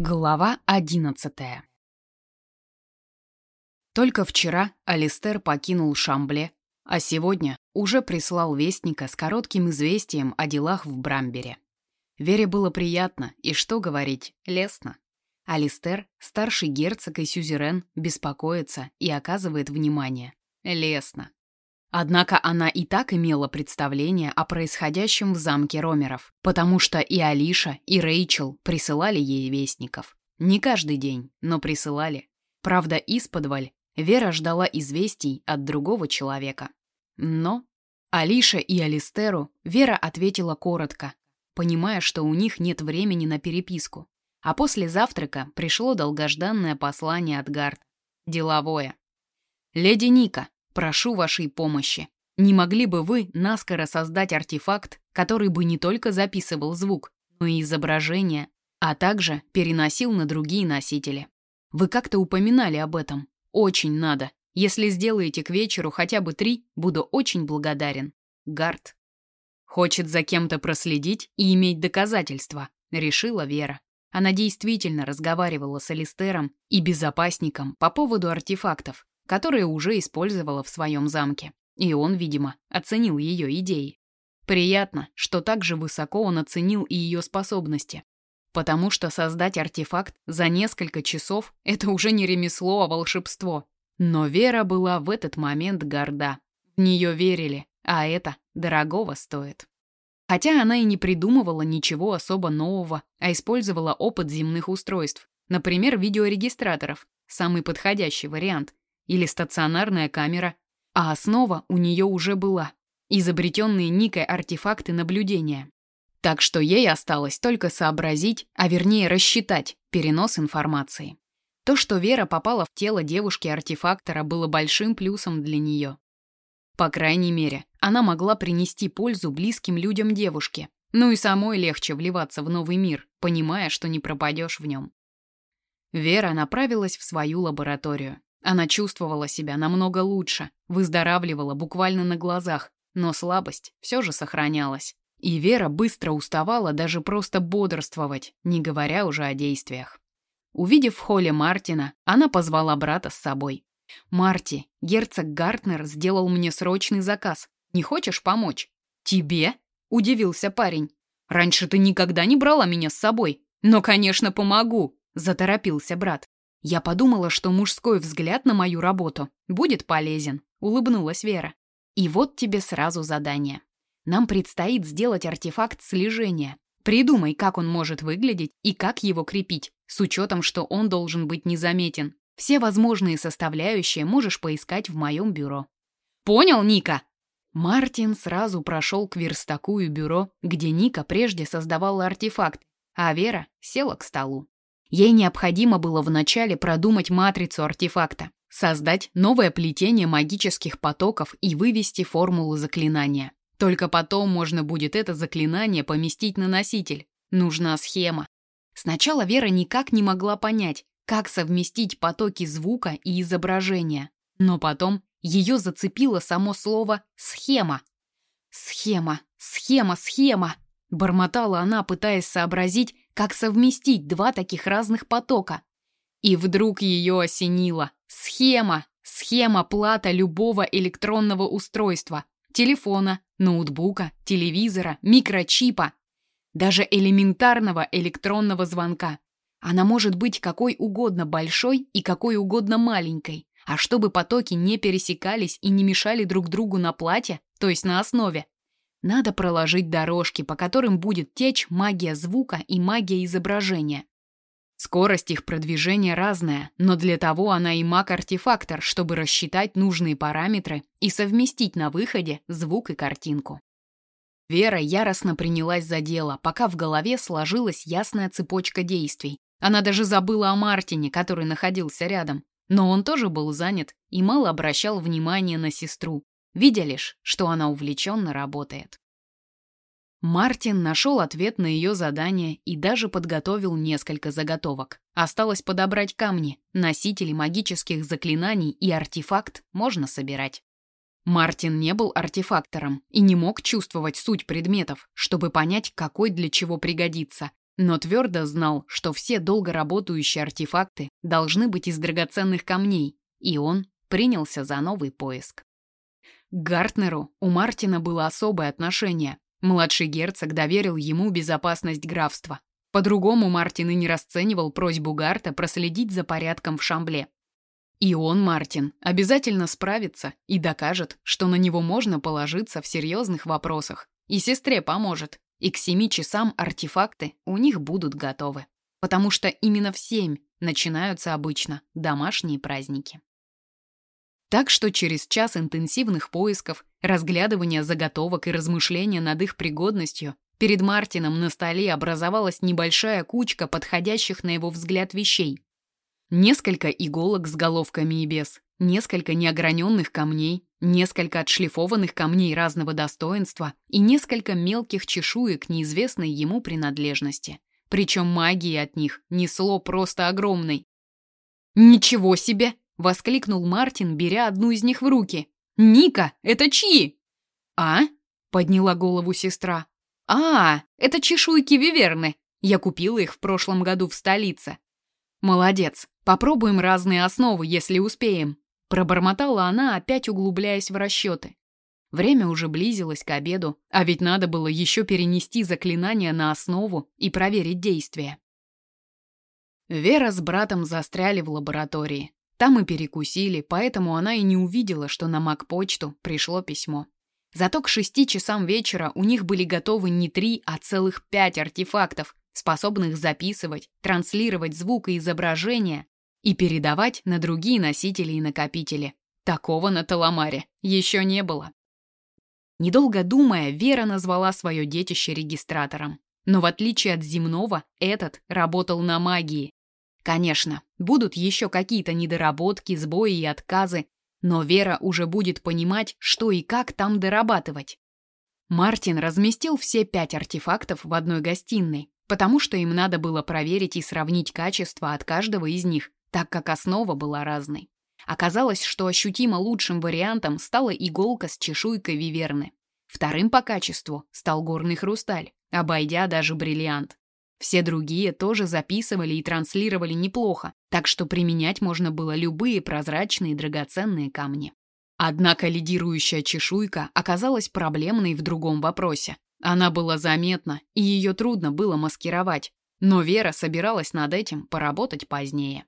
Глава одиннадцатая Только вчера Алистер покинул Шамбле, а сегодня уже прислал вестника с коротким известием о делах в Брамбере. Вере было приятно, и что говорить, лестно. Алистер, старший герцог и сюзерен, беспокоится и оказывает внимание. Лестно. Однако она и так имела представление о происходящем в замке Ромеров, потому что и Алиша, и Рэйчел присылали ей вестников. Не каждый день, но присылали. Правда, исподволь Вера ждала известий от другого человека. Но Алиша и Алистеру Вера ответила коротко, понимая, что у них нет времени на переписку. А после завтрака пришло долгожданное послание от Гард. Деловое. «Леди Ника, Прошу вашей помощи. Не могли бы вы наскоро создать артефакт, который бы не только записывал звук, но и изображение, а также переносил на другие носители? Вы как-то упоминали об этом. Очень надо. Если сделаете к вечеру хотя бы три, буду очень благодарен. Гард. Хочет за кем-то проследить и иметь доказательства, решила Вера. Она действительно разговаривала с Алистером и безопасником по поводу артефактов, которые уже использовала в своем замке. И он, видимо, оценил ее идеи. Приятно, что также высоко он оценил и ее способности. Потому что создать артефакт за несколько часов – это уже не ремесло, а волшебство. Но Вера была в этот момент горда. В нее верили, а это дорогого стоит. Хотя она и не придумывала ничего особо нового, а использовала опыт земных устройств, например, видеорегистраторов, самый подходящий вариант, или стационарная камера, а основа у нее уже была – изобретенные Никой артефакты наблюдения. Так что ей осталось только сообразить, а вернее рассчитать перенос информации. То, что Вера попала в тело девушки-артефактора, было большим плюсом для нее. По крайней мере, она могла принести пользу близким людям девушки, ну и самой легче вливаться в новый мир, понимая, что не пропадешь в нем. Вера направилась в свою лабораторию. Она чувствовала себя намного лучше, выздоравливала буквально на глазах, но слабость все же сохранялась. И Вера быстро уставала даже просто бодрствовать, не говоря уже о действиях. Увидев в холле Мартина, она позвала брата с собой. «Марти, герцог Гартнер сделал мне срочный заказ. Не хочешь помочь?» «Тебе?» – удивился парень. «Раньше ты никогда не брала меня с собой». «Но, конечно, помогу», – заторопился брат. Я подумала, что мужской взгляд на мою работу будет полезен, улыбнулась Вера. И вот тебе сразу задание. Нам предстоит сделать артефакт слежения. Придумай, как он может выглядеть и как его крепить, с учетом, что он должен быть незаметен. Все возможные составляющие можешь поискать в моем бюро. Понял, Ника? Мартин сразу прошел к верстаку и бюро, где Ника прежде создавала артефакт, а Вера села к столу. Ей необходимо было вначале продумать матрицу артефакта, создать новое плетение магических потоков и вывести формулу заклинания. Только потом можно будет это заклинание поместить на носитель. Нужна схема. Сначала Вера никак не могла понять, как совместить потоки звука и изображения. Но потом ее зацепило само слово «схема». «Схема, схема, схема», — бормотала она, пытаясь сообразить, как совместить два таких разных потока? И вдруг ее осенило. Схема. Схема плата любого электронного устройства. Телефона, ноутбука, телевизора, микрочипа. Даже элементарного электронного звонка. Она может быть какой угодно большой и какой угодно маленькой. А чтобы потоки не пересекались и не мешали друг другу на плате, то есть на основе, надо проложить дорожки, по которым будет течь магия звука и магия изображения. Скорость их продвижения разная, но для того она и маг-артефактор, чтобы рассчитать нужные параметры и совместить на выходе звук и картинку. Вера яростно принялась за дело, пока в голове сложилась ясная цепочка действий. Она даже забыла о Мартине, который находился рядом. Но он тоже был занят и мало обращал внимания на сестру, видя лишь, что она увлеченно работает. Мартин нашел ответ на ее задание и даже подготовил несколько заготовок. Осталось подобрать камни, носители магических заклинаний и артефакт можно собирать. Мартин не был артефактором и не мог чувствовать суть предметов, чтобы понять, какой для чего пригодится. но твердо знал, что все долго работающие артефакты должны быть из драгоценных камней, и он принялся за новый поиск. К Гартнеру у Мартина было особое отношение. Младший герцог доверил ему безопасность графства. По-другому Мартин и не расценивал просьбу Гарта проследить за порядком в Шамбле. И он, Мартин, обязательно справится и докажет, что на него можно положиться в серьезных вопросах. И сестре поможет. И к семи часам артефакты у них будут готовы. Потому что именно в семь начинаются обычно домашние праздники. Так что через час интенсивных поисков, разглядывания заготовок и размышления над их пригодностью, перед Мартином на столе образовалась небольшая кучка подходящих на его взгляд вещей. Несколько иголок с головками и без, несколько неограненных камней, несколько отшлифованных камней разного достоинства и несколько мелких чешуек неизвестной ему принадлежности. Причем магии от них несло просто огромной. «Ничего себе!» — воскликнул Мартин, беря одну из них в руки. «Ника, это чьи?» «А?» — подняла голову сестра. «А, это чешуйки виверны. Я купила их в прошлом году в столице». «Молодец. Попробуем разные основы, если успеем», — пробормотала она, опять углубляясь в расчеты. Время уже близилось к обеду, а ведь надо было еще перенести заклинание на основу и проверить действие. Вера с братом застряли в лаборатории. Там и перекусили, поэтому она и не увидела, что на Мак-почту пришло письмо. Зато к шести часам вечера у них были готовы не три, а целых пять артефактов, способных записывать, транслировать звук и изображение и передавать на другие носители и накопители. Такого на Таламаре еще не было. Недолго думая, Вера назвала свое детище регистратором. Но в отличие от земного, этот работал на магии, Конечно, будут еще какие-то недоработки, сбои и отказы, но Вера уже будет понимать, что и как там дорабатывать. Мартин разместил все пять артефактов в одной гостиной, потому что им надо было проверить и сравнить качество от каждого из них, так как основа была разной. Оказалось, что ощутимо лучшим вариантом стала иголка с чешуйкой виверны. Вторым по качеству стал горный хрусталь, обойдя даже бриллиант. Все другие тоже записывали и транслировали неплохо, так что применять можно было любые прозрачные драгоценные камни. Однако лидирующая чешуйка оказалась проблемной в другом вопросе. Она была заметна, и ее трудно было маскировать, но Вера собиралась над этим поработать позднее.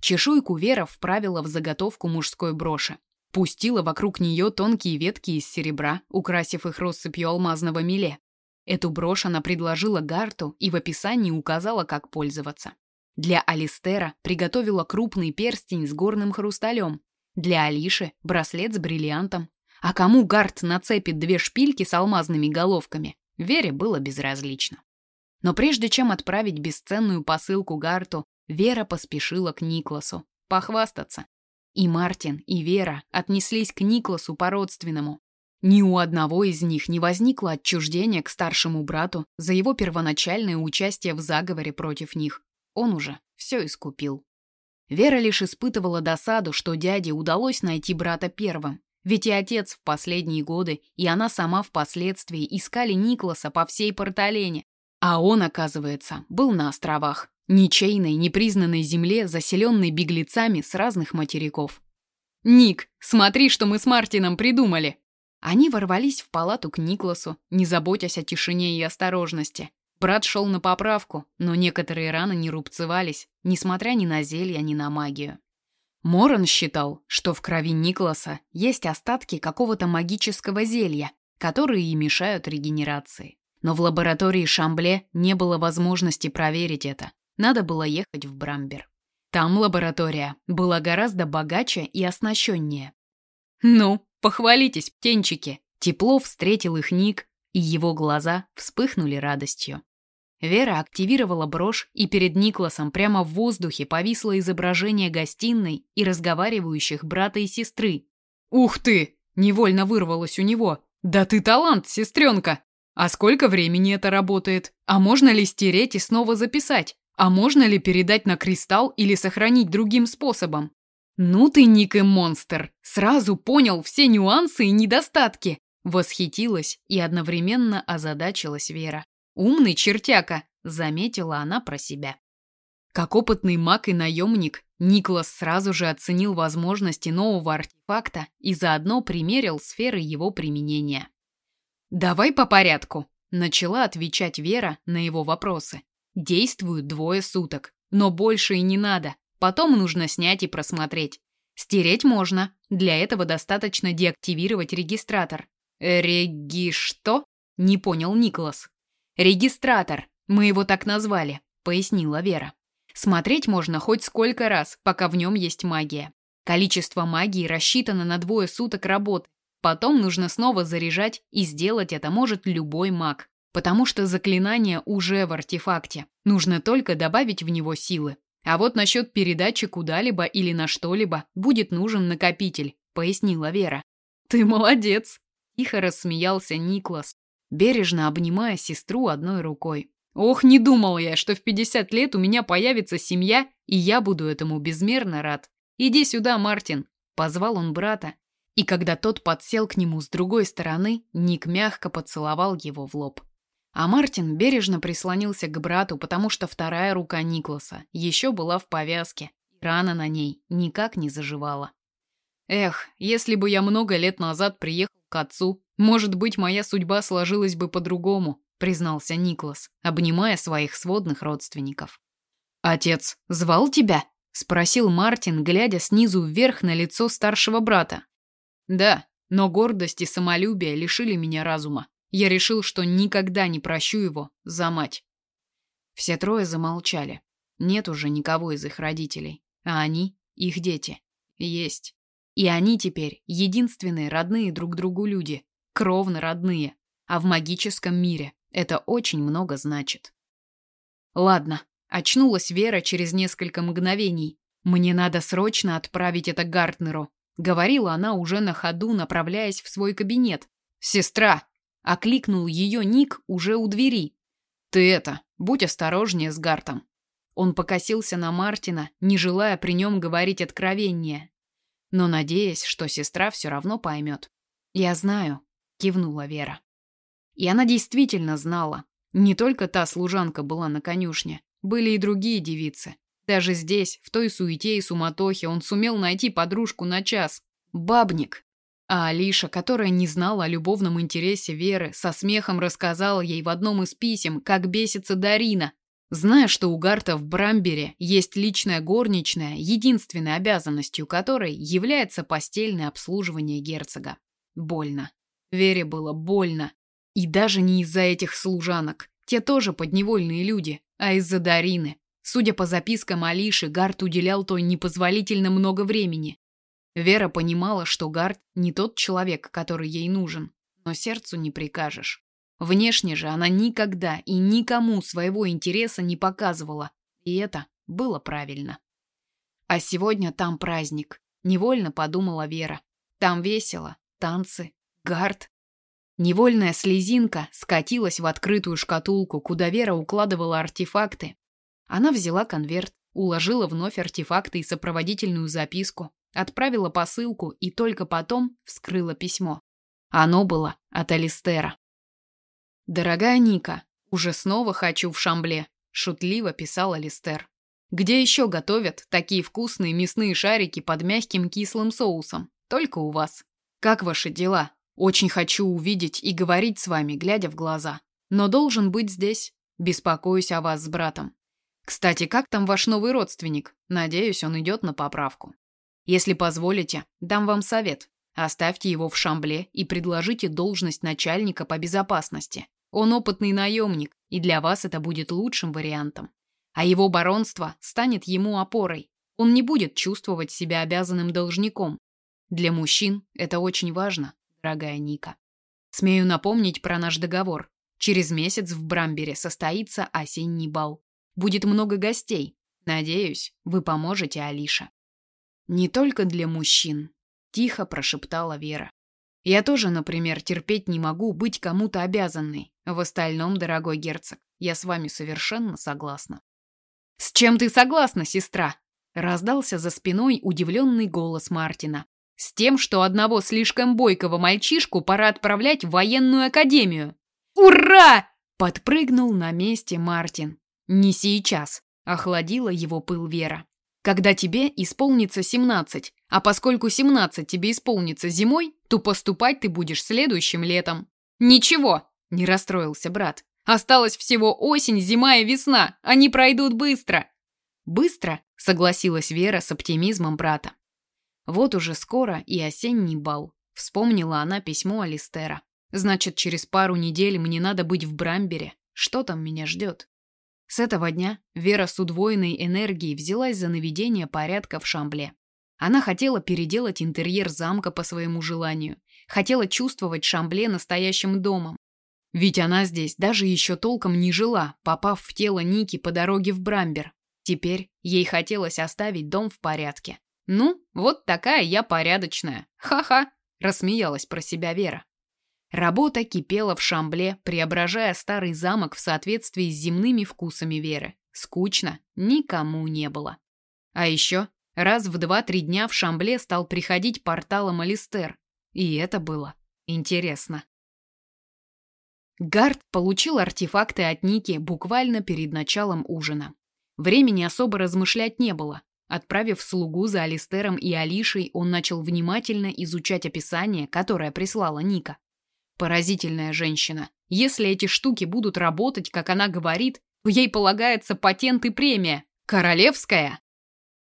Чешуйку Вера вправила в заготовку мужской броши. Пустила вокруг нее тонкие ветки из серебра, украсив их россыпью алмазного миле. Эту брошь она предложила Гарту и в описании указала, как пользоваться. Для Алистера приготовила крупный перстень с горным хрусталем. Для Алиши – браслет с бриллиантом. А кому Гарт нацепит две шпильки с алмазными головками, Вере было безразлично. Но прежде чем отправить бесценную посылку Гарту, Вера поспешила к Никласу похвастаться. И Мартин, и Вера отнеслись к Никласу по-родственному, ни у одного из них не возникло отчуждения к старшему брату за его первоначальное участие в заговоре против них. Он уже все искупил. Вера лишь испытывала досаду, что дяде удалось найти брата первым. Ведь и отец в последние годы, и она сама впоследствии искали Никласа по всей Порталене. А он, оказывается, был на островах. Ничейной, непризнанной земле, заселенной беглецами с разных материков. «Ник, смотри, что мы с Мартином придумали!» Они ворвались в палату к Никласу, не заботясь о тишине и осторожности. Брат шел на поправку, но некоторые раны не рубцевались, несмотря ни на зелья, ни на магию. Моран считал, что в крови Никласа есть остатки какого-то магического зелья, которые и мешают регенерации. Но в лаборатории Шамбле не было возможности проверить это. Надо было ехать в Брамбер. Там лаборатория была гораздо богаче и оснащеннее. «Ну, Похвалитесь, птенчики!» Тепло встретил их Ник, и его глаза вспыхнули радостью. Вера активировала брошь, и перед Никласом прямо в воздухе повисло изображение гостиной и разговаривающих брата и сестры. «Ух ты!» — невольно вырвалось у него. «Да ты талант, сестренка! А сколько времени это работает? А можно ли стереть и снова записать? А можно ли передать на кристалл или сохранить другим способом? «Ну ты, Ник и монстр! Сразу понял все нюансы и недостатки!» Восхитилась и одновременно озадачилась Вера. «Умный чертяка! заметила она про себя. Как опытный маг и наемник, Никлас сразу же оценил возможности нового артефакта и заодно примерил сферы его применения. «Давай по порядку», – начала отвечать Вера на его вопросы. «Действуют двое суток, но больше и не надо. Потом нужно снять и просмотреть. Стереть можно. Для этого достаточно деактивировать регистратор. Реги что? Не понял Николас. Регистратор. Мы его так назвали, пояснила Вера. Смотреть можно хоть сколько раз, пока в нем есть магия. Количество магии рассчитано на двое суток работы. Потом нужно снова заряжать, и сделать это может любой маг. Потому что заклинание уже в артефакте. Нужно только добавить в него силы. А вот насчет передачи куда-либо или на что-либо будет нужен накопитель, пояснила Вера. Ты молодец, тихо рассмеялся Никлас, бережно обнимая сестру одной рукой. Ох, не думал я, что в 50 лет у меня появится семья, и я буду этому безмерно рад. Иди сюда, Мартин, позвал он брата, и когда тот подсел к нему с другой стороны, Ник мягко поцеловал его в лоб. А Мартин бережно прислонился к брату, потому что вторая рука Никласа еще была в повязке, рана на ней никак не заживала. Эх, если бы я много лет назад приехал к отцу, может быть, моя судьба сложилась бы по-другому, признался Никлас, обнимая своих сводных родственников. Отец звал тебя? спросил Мартин, глядя снизу вверх на лицо старшего брата. Да, но гордость и самолюбие лишили меня разума. Я решил, что никогда не прощу его за мать. Все трое замолчали. Нет уже никого из их родителей, а они их дети. Есть. И они теперь единственные родные друг другу люди, кровно родные. А в магическом мире это очень много значит. Ладно, очнулась Вера через несколько мгновений. Мне надо срочно отправить это Гартнеру, говорила она уже на ходу, направляясь в свой кабинет. Сестра, Окликнул ее Ник уже у двери. «Ты это, будь осторожнее с Гартом». Он покосился на Мартина, не желая при нем говорить откровение, но надеясь, что сестра все равно поймет. «Я знаю», — кивнула Вера. И она действительно знала. Не только та служанка была на конюшне, были и другие девицы. Даже здесь, в той суете и суматохе, он сумел найти подружку на час. Бабник, а Алиша, которая не знала о любовном интересе Веры, со смехом рассказала ей в одном из писем, как бесится Дарина, зная, что у Гарта в Брамбере есть личная горничная, единственной обязанностью которой является постельное обслуживание герцога. Больно. Вере было больно. И даже не из-за этих служанок. Те тоже подневольные люди, а из-за Дарины. Судя по запискам Алиши, Гарт уделял той непозволительно много времени. Вера понимала, что Гард не тот человек, который ей нужен, но сердцу не прикажешь. Внешне же она никогда и никому своего интереса не показывала, и это было правильно. А сегодня там праздник, невольно подумала Вера. Там весело, танцы, Гард. Невольная слезинка скатилась в открытую шкатулку, куда Вера укладывала артефакты. Она взяла конверт, уложила вновь артефакты и сопроводительную записку, Отправила посылку и только потом вскрыла письмо. Оно было от Алистера. «Дорогая Ника, уже снова хочу в Шамбле», – шутливо писал Алистер. «Где еще готовят такие вкусные мясные шарики под мягким кислым соусом? Только у вас. Как ваши дела? Очень хочу увидеть и говорить с вами, глядя в глаза. Но должен быть здесь. Беспокоюсь о вас с братом. Кстати, как там ваш новый родственник? Надеюсь, он идет на поправку. Если позволите, дам вам совет. Оставьте его в Шамбле и предложите должность начальника по безопасности. Он опытный наемник, и для вас это будет лучшим вариантом. А его баронство станет ему опорой. Он не будет чувствовать себя обязанным должником. Для мужчин это очень важно, дорогая Ника. Смею напомнить про наш договор. Через месяц в Брамбере состоится осенний бал. Будет много гостей. Надеюсь, вы поможете Алише. Не только для мужчин, тихо прошептала Вера. Я тоже, например, терпеть не могу быть кому-то обязанной. В остальном, дорогой герцог, я с вами совершенно согласна. С чем ты согласна, сестра? раздался за спиной удивленный голос Мартина. С тем, что одного слишком бойкого мальчишку пора отправлять в военную академию. Ура! Подпрыгнул на месте Мартин. «Не сейчас», — охладила его пыл Вера. «Когда тебе исполнится 17, а поскольку 17 тебе исполнится зимой, то поступать ты будешь следующим летом». «Ничего», — не расстроился брат. «Осталось всего осень, зима и весна. Они пройдут быстро». «Быстро», — согласилась Вера с оптимизмом брата. Вот уже скоро и осенний бал. Вспомнила она письмо Алистера. Значит, через пару недель мне надо быть в Брамбере. Что там меня ждет? С этого дня Вера с удвоенной энергией взялась за наведение порядка в Шамбле. Она хотела переделать интерьер замка по своему желанию. Хотела чувствовать Шамбле настоящим домом. Ведь она здесь даже еще толком не жила, попав в тело Ники по дороге в Брамбер. Теперь ей хотелось оставить дом в порядке. «Ну, вот такая я порядочная. Ха-ха!» – рассмеялась про себя Вера. Работа кипела в Шамбле, преображая старый замок в соответствии с земными вкусами Веры. Скучно никому не было. А еще раз в два-три дня в Шамбле стал приходить порталом Алистер. И это было интересно. Гард получил артефакты от Ники буквально перед началом ужина. Времени особо размышлять не было. Отправив слугу за Алистером и Алишей, он начал внимательно изучать описание, которое прислала Ника. Поразительная женщина. Если эти штуки будут работать, как она говорит, то ей полагается патент и премия. Королевская.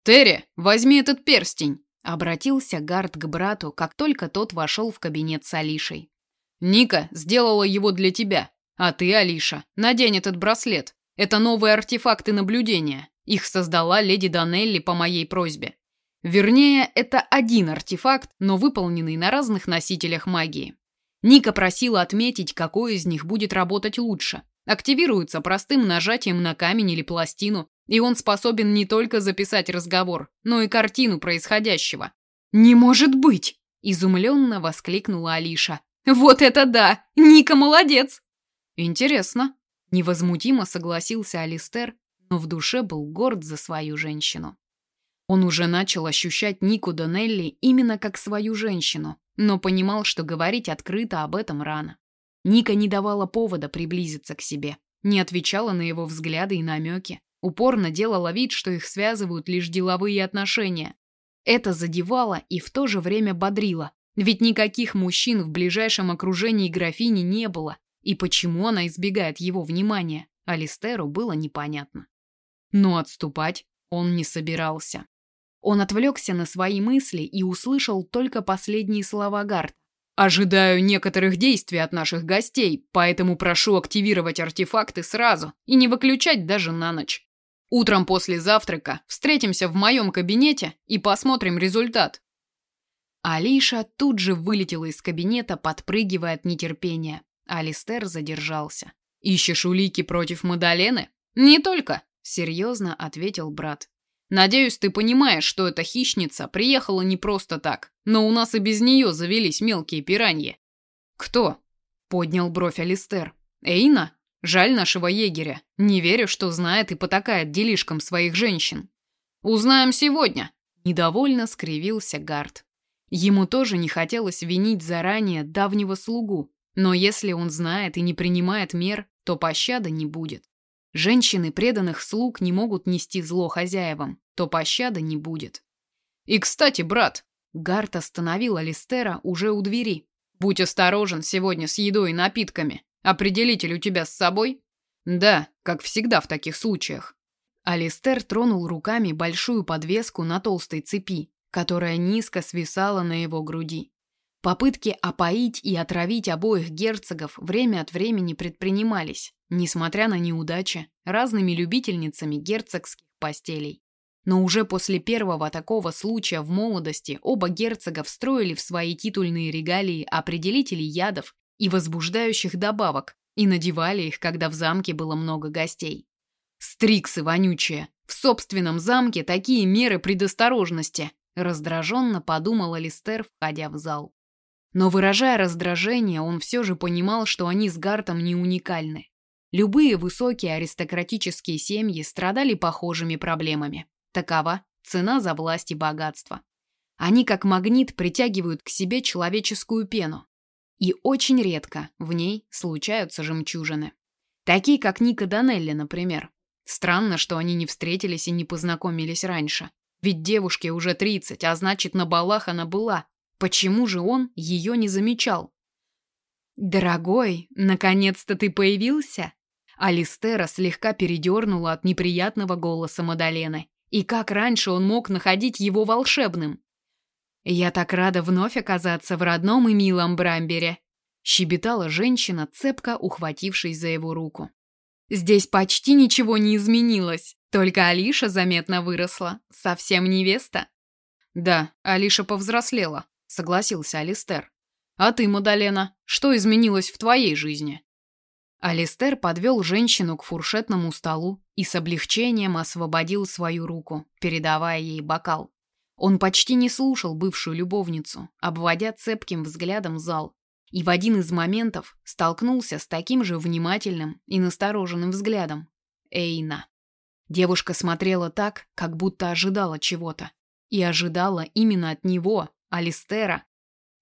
«Терри, возьми этот перстень!» Обратился Гард к брату, как только тот вошел в кабинет с Алишей. «Ника сделала его для тебя. А ты, Алиша, надень этот браслет. Это новые артефакты наблюдения. Их создала леди Данелли по моей просьбе. Вернее, это один артефакт, но выполненный на разных носителях магии. Ника просила отметить, какой из них будет работать лучше. Активируется простым нажатием на камень или пластину, и он способен не только записать разговор, но и картину происходящего. «Не может быть!» – изумленно воскликнула Алиша. «Вот это да! Ника молодец!» «Интересно», – невозмутимо согласился Алистер, но в душе был горд за свою женщину. Он уже начал ощущать Нику Донелли именно как свою женщину, но понимал, что говорить открыто об этом рано. Ника не давала повода приблизиться к себе, не отвечала на его взгляды и намеки, упорно делала вид, что их связывают лишь деловые отношения. Это задевало и в то же время бодрило, ведь никаких мужчин в ближайшем окружении графини не было, и почему она избегает его внимания, Алистеру было непонятно. Но отступать он не собирался. Он отвлекся на свои мысли и услышал только последние слова Гард. «Ожидаю некоторых действий от наших гостей, поэтому прошу активировать артефакты сразу и не выключать даже на ночь. Утром после завтрака встретимся в моем кабинете и посмотрим результат». Алиша тут же вылетела из кабинета, подпрыгивая от нетерпения. Алистер задержался. «Ищешь улики против Мадалены?» «Не только серьезно ответил брат. Надеюсь, ты понимаешь, что эта хищница приехала не просто так, но у нас и без нее завелись мелкие пираньи. Кто? поднял бровь Алистер. Эйна? Жаль нашего егеря. Не верю, что знает и потакает делишкам своих женщин. Узнаем сегодня, недовольно скривился Гард. Ему тоже не хотелось винить заранее давнего слугу, но если он знает и не принимает мер, то пощады не будет. Женщины преданных слуг не могут нести зло хозяевам, то пощады не будет. И, кстати, брат, Гарт остановил Алистера уже у двери. Будь осторожен сегодня с едой и напитками. Определитель у тебя с собой? Да, как всегда в таких случаях. Алистер тронул руками большую подвеску на толстой цепи, которая низко свисала на его груди. Попытки опоить и отравить обоих герцогов время от времени предпринимались, несмотря на неудачи, разными любительницами герцогских постелей. Но уже после первого такого случая в молодости оба герцога встроили в свои титульные регалии определители ядов и возбуждающих добавок и надевали их, когда в замке было много гостей. Стриксы вонючие. В собственном замке такие меры предосторожности, раздраженно подумал Алистер, входя в зал. Но выражая раздражение, он все же понимал, что они с Гартом не уникальны. Любые высокие аристократические семьи страдали похожими проблемами. Такова цена за власть и богатство. Они как магнит притягивают к себе человеческую пену. И очень редко в ней случаются жемчужины. Такие, как Ника Данелли, например. Странно, что они не встретились и не познакомились раньше. Ведь девушке уже 30, а значит, на балах она была. Почему же он ее не замечал? «Дорогой, наконец-то ты появился?» Алистера слегка передернула от неприятного голоса Мадалены. И как раньше он мог находить его волшебным? «Я так рада вновь оказаться в родном и милом Брамбере», щебетала женщина, цепко ухватившись за его руку. «Здесь почти ничего не изменилось, только Алиша заметно выросла, совсем невеста». «Да, Алиша повзрослела», — согласился Алистер. «А ты, Мадалена, что изменилось в твоей жизни?» Алистер подвел женщину к фуршетному столу и с облегчением освободил свою руку, передавая ей бокал. Он почти не слушал бывшую любовницу, обводя цепким взглядом зал, и в один из моментов столкнулся с таким же внимательным и настороженным взглядом. Эйна. Девушка смотрела так, как будто ожидала чего-то. И ожидала именно от него, Алистера.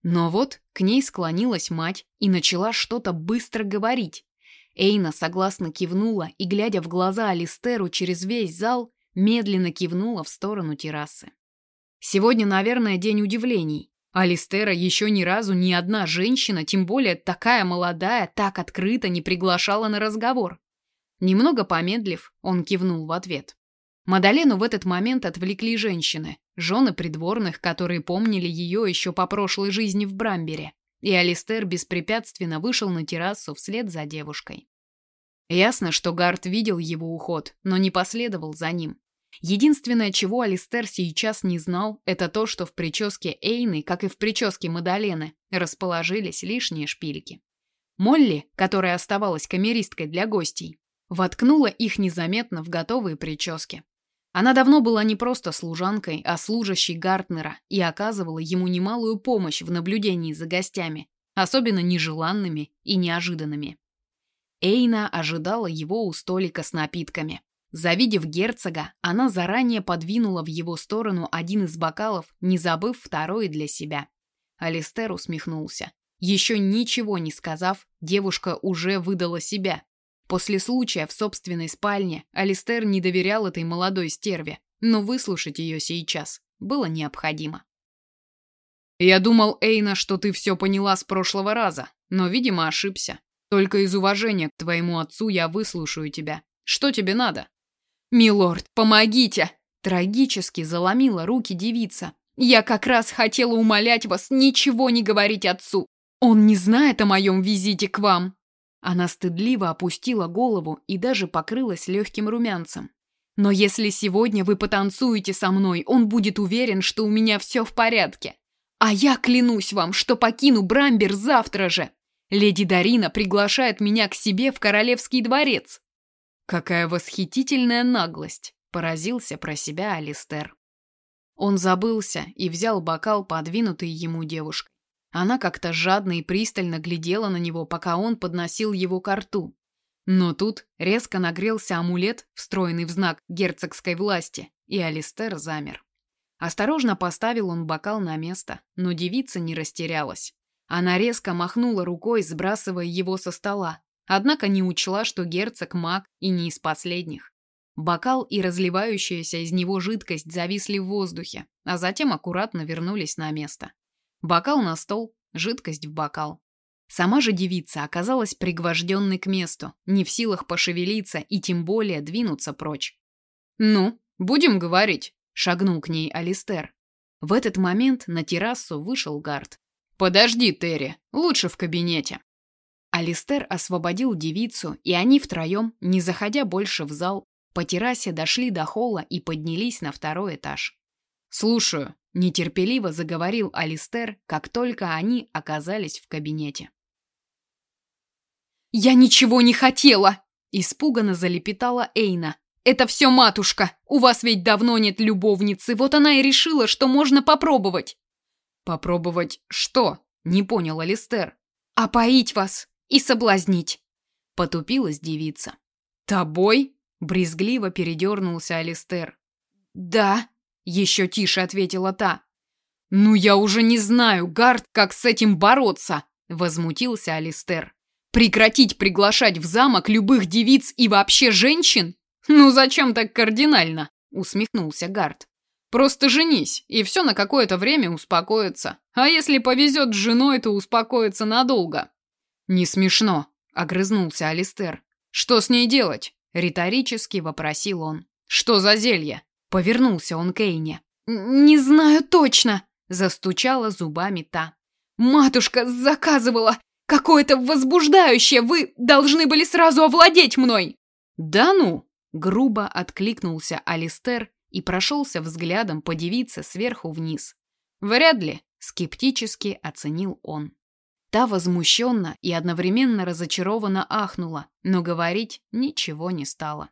Но вот к ней склонилась мать и начала что-то быстро говорить, Эйна согласно кивнула и, глядя в глаза Алистеру через весь зал, медленно кивнула в сторону террасы. Сегодня, наверное, день удивлений. Алистера еще ни разу ни одна женщина, тем более такая молодая, так открыто не приглашала на разговор. Немного помедлив, он кивнул в ответ. Мадалену в этот момент отвлекли женщины, жены придворных, которые помнили ее еще по прошлой жизни в Брамбере и Алистер беспрепятственно вышел на террасу вслед за девушкой. Ясно, что Гард видел его уход, но не последовал за ним. Единственное, чего Алистер сейчас не знал, это то, что в прическе Эйны, как и в прическе Мадалены, расположились лишние шпильки. Молли, которая оставалась камеристкой для гостей, воткнула их незаметно в готовые прически. Она давно была не просто служанкой, а служащей Гартнера и оказывала ему немалую помощь в наблюдении за гостями, особенно нежеланными и неожиданными. Эйна ожидала его у столика с напитками. Завидев герцога, она заранее подвинула в его сторону один из бокалов, не забыв второй для себя. Алистер усмехнулся. Еще ничего не сказав, девушка уже выдала себя. После случая в собственной спальне Алистер не доверял этой молодой стерве, но выслушать ее сейчас было необходимо. «Я думал, Эйна, что ты все поняла с прошлого раза, но, видимо, ошибся. Только из уважения к твоему отцу я выслушаю тебя. Что тебе надо?» «Милорд, помогите!» Трагически заломила руки девица. «Я как раз хотела умолять вас ничего не говорить отцу. Он не знает о моем визите к вам». Она стыдливо опустила голову и даже покрылась легким румянцем. «Но если сегодня вы потанцуете со мной, он будет уверен, что у меня все в порядке. А я клянусь вам, что покину Брамбер завтра же. Леди Дарина приглашает меня к себе в королевский дворец». «Какая восхитительная наглость!» – поразился про себя Алистер. Он забылся и взял бокал, подвинутый ему девушкой. Она как-то жадно и пристально глядела на него, пока он подносил его к рту. Но тут резко нагрелся амулет, встроенный в знак герцогской власти, и Алистер замер. Осторожно поставил он бокал на место, но девица не растерялась. Она резко махнула рукой, сбрасывая его со стола, однако не учла, что герцог маг и не из последних. Бокал и разливающаяся из него жидкость зависли в воздухе, а затем аккуратно вернулись на место. Бокал на стол, жидкость в бокал. Сама же девица оказалась пригвожденной к месту, не в силах пошевелиться и тем более двинуться прочь. «Ну, будем говорить», — шагнул к ней Алистер. В этот момент на террасу вышел Гард. «Подожди, Терри, лучше в кабинете». Алистер освободил девицу, и они втроем, не заходя больше в зал, по террасе дошли до холла и поднялись на второй этаж. «Слушаю», Нетерпеливо заговорил Алистер, как только они оказались в кабинете. «Я ничего не хотела!» Испуганно залепетала Эйна. «Это все матушка! У вас ведь давно нет любовницы, вот она и решила, что можно попробовать!» «Попробовать что?» Не понял Алистер. «Опоить вас и соблазнить!» Потупилась девица. «Тобой?» Брезгливо передернулся Алистер. «Да!» Еще тише ответила та. «Ну я уже не знаю, Гард, как с этим бороться!» Возмутился Алистер. Прекратить приглашать в замок любых девиц и вообще женщин? Ну зачем так кардинально? Усмехнулся Гард. Просто женись, и все на какое-то время успокоится. А если повезет с женой, то успокоится надолго. Не смешно, огрызнулся Алистер. Что с ней делать? риторически вопросил он. Что за зелье? Повернулся он к Эйне. Не знаю точно, застучала зубами та. Матушка заказывала какое-то возбуждающее. Вы должны были сразу овладеть мной. Да ну, грубо откликнулся Алистер и прошелся взглядом по девице сверху вниз. Вряд ли, скептически оценил он. Та возмущенно и одновременно разочарованно ахнула, но говорить ничего не стала.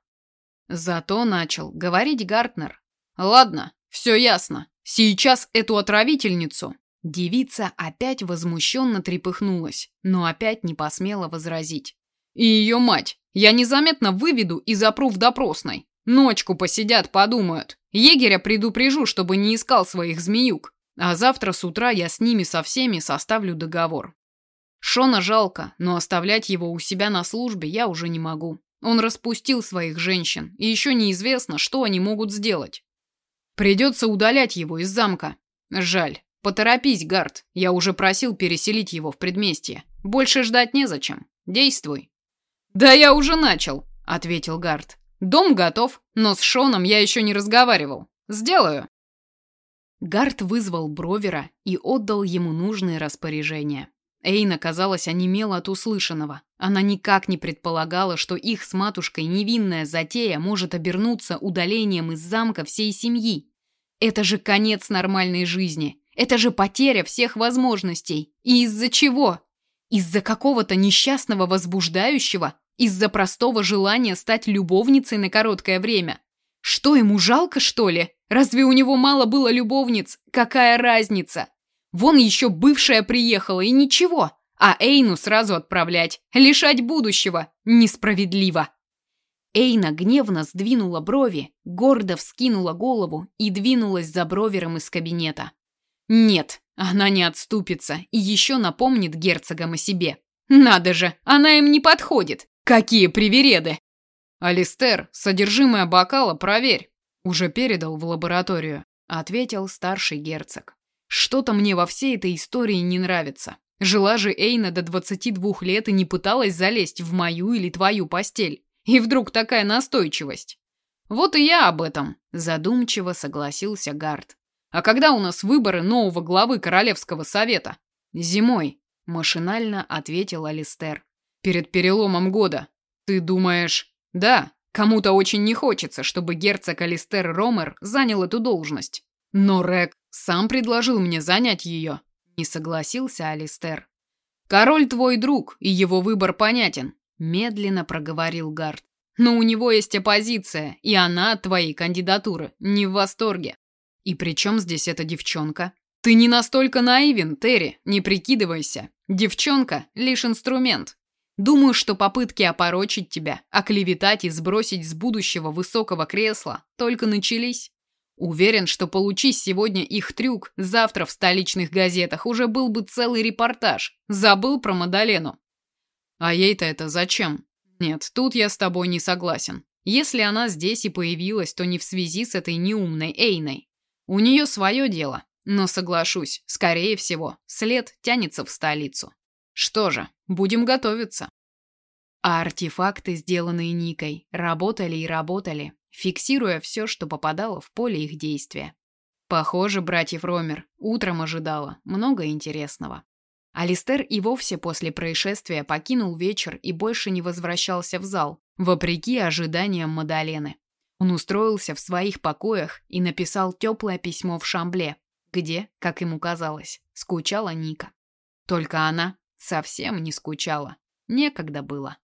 Зато начал говорить Гартнер. «Ладно, все ясно. Сейчас эту отравительницу...» Девица опять возмущенно трепыхнулась, но опять не посмела возразить. «И ее мать я незаметно выведу и запру в допросной. Ночку посидят, подумают. Егеря предупрежу, чтобы не искал своих змеюк. А завтра с утра я с ними со всеми составлю договор. Шона жалко, но оставлять его у себя на службе я уже не могу. Он распустил своих женщин, и еще неизвестно, что они могут сделать. Придется удалять его из замка. Жаль. Поторопись, Гард. Я уже просил переселить его в предместье. Больше ждать незачем. Действуй. Да я уже начал, ответил Гард. Дом готов, но с Шоном я еще не разговаривал. Сделаю. Гард вызвал Бровера и отдал ему нужные распоряжения. Эйна, казалось, онемела от услышанного. Она никак не предполагала, что их с матушкой невинная затея может обернуться удалением из замка всей семьи. Это же конец нормальной жизни. Это же потеря всех возможностей. И из-за чего? Из-за какого-то несчастного возбуждающего, из-за простого желания стать любовницей на короткое время. Что ему жалко, что ли? Разве у него мало было любовниц? Какая разница? Вон еще бывшая приехала и ничего, а Эйну сразу отправлять, лишать будущего. Несправедливо. Эйна гневно сдвинула брови, гордо вскинула голову и двинулась за бровером из кабинета. Нет, она не отступится и еще напомнит герцогам о себе. Надо же, она им не подходит. Какие привереды! Алистер, содержимое бокала проверь. Уже передал в лабораторию, ответил старший герцог. Что-то мне во всей этой истории не нравится. Жила же Эйна до 22 лет и не пыталась залезть в мою или твою постель. И вдруг такая настойчивость. Вот и я об этом, задумчиво согласился Гард. А когда у нас выборы нового главы королевского совета? Зимой, машинально ответил Алистер перед переломом года. Ты думаешь? Да, кому-то очень не хочется, чтобы герцог Алистер Ромер занял эту должность. Но Рек сам предложил мне занять ее. Не согласился Алистер. Король твой друг, и его выбор понятен, медленно проговорил Гард. Но у него есть оппозиция, и она от твоей кандидатуры не в восторге. И при чем здесь эта девчонка? Ты не настолько наивен, Терри, не прикидывайся. Девчонка лишь инструмент. Думаю, что попытки опорочить тебя, оклеветать и сбросить с будущего высокого кресла только начались. Уверен, что получись сегодня их трюк, завтра в столичных газетах уже был бы целый репортаж. Забыл про Мадалену. А ей-то это зачем? Нет, тут я с тобой не согласен. Если она здесь и появилась, то не в связи с этой неумной Эйной. У нее свое дело. Но соглашусь, скорее всего, след тянется в столицу. Что же, будем готовиться. А артефакты, сделанные Никой, работали и работали, фиксируя все, что попадало в поле их действия. Похоже, братьев Ромер утром ожидало много интересного. Алистер и вовсе после происшествия покинул вечер и больше не возвращался в зал, вопреки ожиданиям Мадалены. Он устроился в своих покоях и написал теплое письмо в Шамбле, где, как ему казалось, скучала Ника. Только она совсем не скучала. Некогда было.